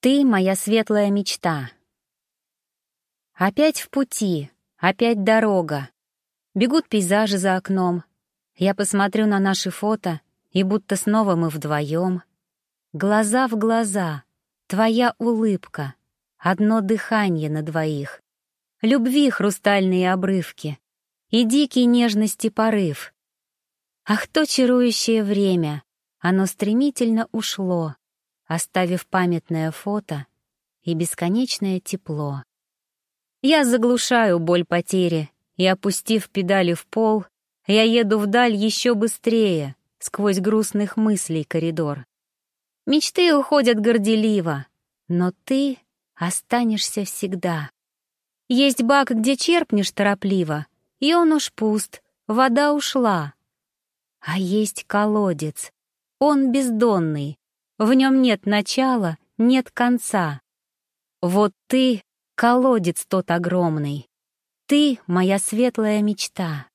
Ты — моя светлая мечта. Опять в пути, опять дорога. Бегут пейзажи за окном. Я посмотрю на наши фото, и будто снова мы вдвоем. Глаза в глаза, твоя улыбка, одно дыхание на двоих. Любви хрустальные обрывки и дикий нежности порыв. Ах, то чарующее время, оно стремительно ушло оставив памятное фото и бесконечное тепло. Я заглушаю боль потери, и, опустив педали в пол, я еду вдаль еще быстрее, сквозь грустных мыслей коридор. Мечты уходят горделиво, но ты останешься всегда. Есть бак, где черпнешь торопливо, и он уж пуст, вода ушла. А есть колодец, он бездонный, в нем нет начала, нет конца. Вот ты — колодец тот огромный. Ты — моя светлая мечта.